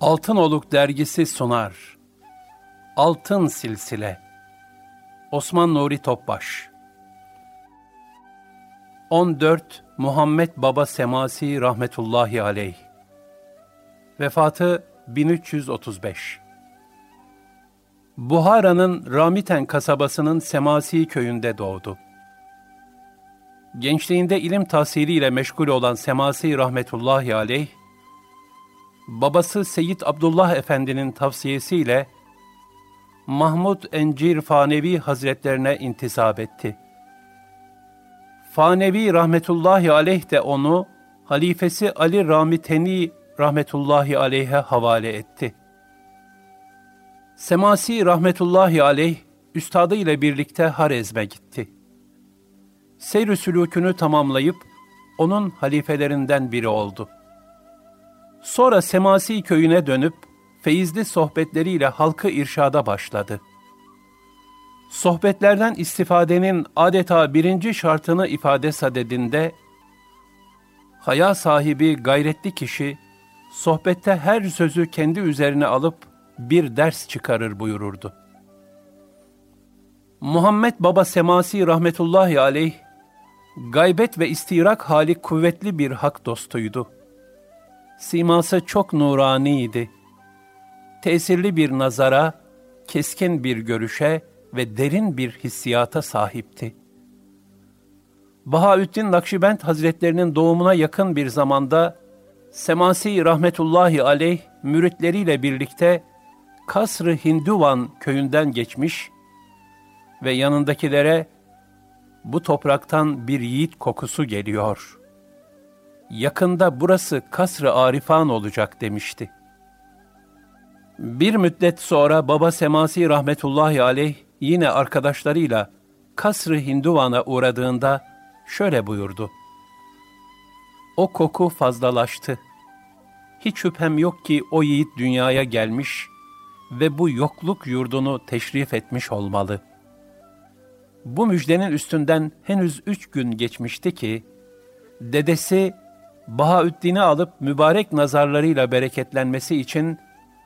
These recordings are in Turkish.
Altın Oluk dergisi sunar. Altın Silsile Osman Nuri Topbaş 14 Muhammed Baba Semasi rahmetullahi aleyh Vefatı 1335 Buhara'nın Ramiten kasabasının Semasi köyünde doğdu. Gençliğinde ilim tahsiliyle meşgul olan Semasi rahmetullahi aleyh, babası Seyyid Abdullah Efendi'nin tavsiyesiyle Mahmud Encir Fanevi Hazretlerine intisap etti. Fanevi rahmetullahi aleyh de onu halifesi Ali Ramiteni rahmetullahi aleyhe havale etti. Semasi rahmetullahi aleyh üstadı ile birlikte Harezm'e gitti. Seyr-i sülûkünü tamamlayıp onun halifelerinden biri oldu. Sonra Semasi köyüne dönüp feyizli sohbetleriyle halkı irşada başladı. Sohbetlerden istifadenin adeta birinci şartını ifade sadedinde, haya sahibi gayretli kişi, sohbette her sözü kendi üzerine alıp bir ders çıkarır buyururdu. Muhammed Baba Semasi rahmetullahi aleyh, gaybet ve istirak hali kuvvetli bir hak dostuydu. Siması çok nuraniydi. Tesirli bir nazara, keskin bir görüşe ve derin bir hissiyata sahipti. Bahaüddin Nakşibend Hazretlerinin doğumuna yakın bir zamanda Semasi rahmetullahi aleyh müritleriyle birlikte Kasr-ı Hinduvan köyünden geçmiş ve yanındakilere bu topraktan bir yiğit kokusu geliyor. Yakında burası Kasr-ı Arifan olacak demişti. Bir müddet sonra Baba Semasi rahmetullahi aleyh yine arkadaşlarıyla Kasr-ı Hinduvan'a uğradığında şöyle buyurdu. O koku fazlalaştı. Hiç şüphem yok ki o yiğit dünyaya gelmiş ve bu yokluk yurdunu teşrif etmiş olmalı. Bu müjdenin üstünden henüz üç gün geçmişti ki, dedesi Bahaüddin'i alıp mübarek nazarlarıyla bereketlenmesi için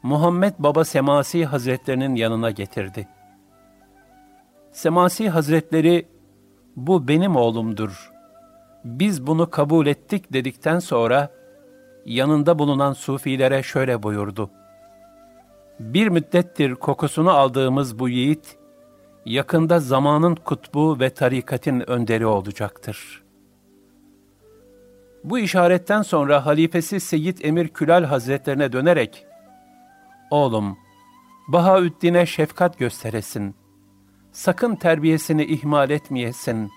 Muhammed Baba Semasi Hazretlerinin yanına getirdi. Semasi Hazretleri, bu benim oğlumdur. Biz bunu kabul ettik dedikten sonra, yanında bulunan sufilere şöyle buyurdu. Bir müddettir kokusunu aldığımız bu yiğit, yakında zamanın kutbu ve tarikatin önderi olacaktır. Bu işaretten sonra halifesi Seyyid Emir Külal Hazretlerine dönerek, Oğlum, Bahaüddin'e şefkat gösteresin. Sakın terbiyesini ihmal etmeyesin.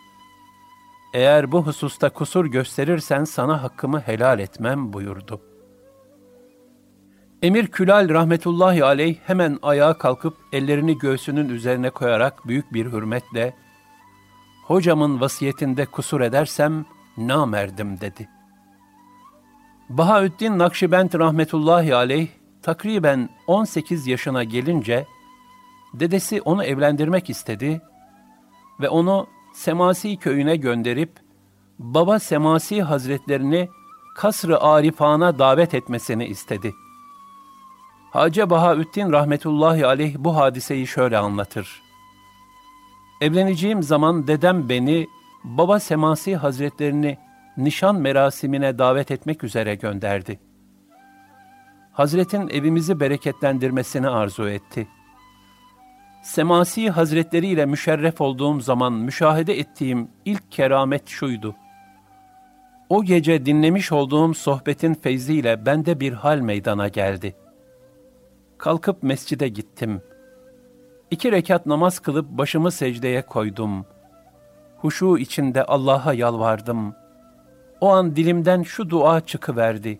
Eğer bu hususta kusur gösterirsen sana hakkımı helal etmem buyurdu. Emir Külal rahmetullahi aleyh hemen ayağa kalkıp ellerini göğsünün üzerine koyarak büyük bir hürmetle hocamın vasiyetinde kusur edersem namerdim dedi. Bahaüddin Nakşibend rahmetullahi aleyh takriben 18 yaşına gelince dedesi onu evlendirmek istedi ve onu Semasi köyüne gönderip Baba Semasi Hazretlerini Kasr-ı Arifan'a davet etmesini istedi. Hacı Bahaüddin rahmetullahi aleyh bu hadiseyi şöyle anlatır. Evleneceğim zaman dedem beni Baba Semasi Hazretlerini nişan merasimine davet etmek üzere gönderdi. Hazretin evimizi bereketlendirmesini arzu etti. Semasi Hazretleri ile müşerref olduğum zaman müşahede ettiğim ilk keramet şuydu. O gece dinlemiş olduğum sohbetin feyziyle bende bir hal meydana geldi. Kalkıp mescide gittim. İki rekat namaz kılıp başımı secdeye koydum. Huşu içinde Allah'a yalvardım. O an dilimden şu dua çıkıverdi.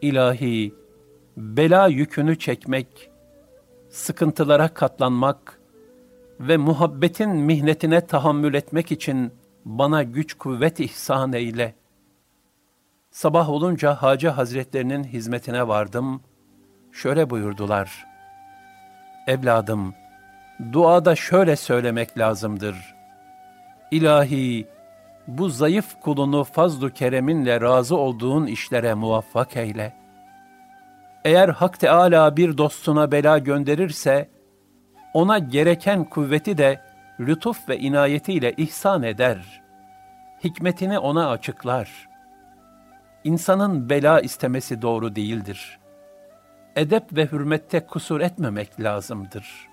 İlahi, bela yükünü çekmek, sıkıntılara katlanmak ve muhabbetin mihnetine tahammül etmek için bana güç kuvvet ihsan eyle. Sabah olunca Hacı Hazretlerinin hizmetine vardım. Şöyle buyurdular. Evladım, duada şöyle söylemek lazımdır. İlahi, bu zayıf kulunu fazlu kereminle razı olduğun işlere muvaffak eyle. Eğer Hak Teâlâ bir dostuna bela gönderirse, ona gereken kuvveti de lütuf ve inayetiyle ihsan eder. Hikmetini ona açıklar. İnsanın bela istemesi doğru değildir. Edep ve hürmette kusur etmemek lazımdır.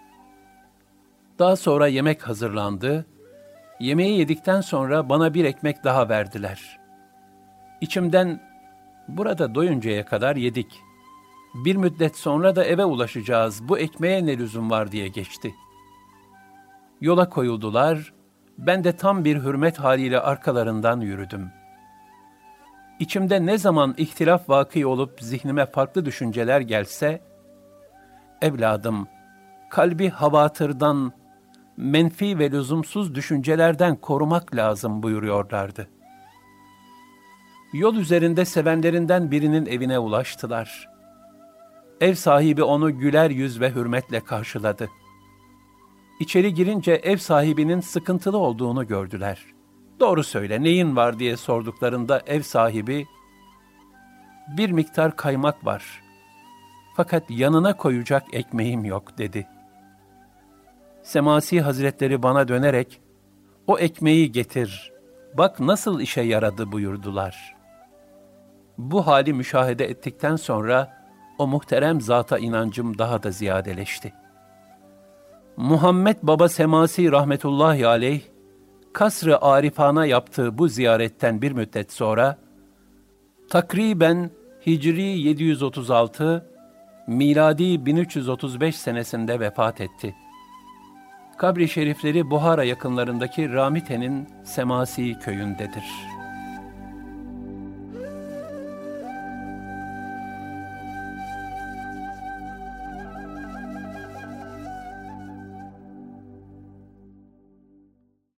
Daha sonra yemek hazırlandı. Yemeği yedikten sonra bana bir ekmek daha verdiler. İçimden burada doyuncaya kadar yedik. Bir müddet sonra da eve ulaşacağız. Bu ekmeğe ne lüzum var diye geçti. Yola koyuldular. Ben de tam bir hürmet haliyle arkalarından yürüdüm. İçimde ne zaman ihtilaf vakı olup zihnime farklı düşünceler gelse, evladım, kalbi havatırdan, menfi ve lüzumsuz düşüncelerden korumak lazım buyuruyorlardı. Yol üzerinde sevenlerinden birinin evine ulaştılar. Ev sahibi onu güler yüz ve hürmetle karşıladı. İçeri girince ev sahibinin sıkıntılı olduğunu gördüler. Doğru söyle neyin var diye sorduklarında ev sahibi, bir miktar kaymak var. Fakat yanına koyacak ekmeğim yok dedi. Semasi Hazretleri bana dönerek, o ekmeği getir, bak nasıl işe yaradı buyurdular. Bu hali müşahede ettikten sonra, o muhterem zata inancım daha da ziyadeleşti. Muhammed Baba Semasi rahmetullahi aleyh, Kasr-ı Arifana yaptığı bu ziyaretten bir müddet sonra, takriben Hicri 736, miladi 1335 senesinde vefat etti. Kabri şerifleri Buhara yakınlarındaki Ramite'nin Semasi köyündedir.''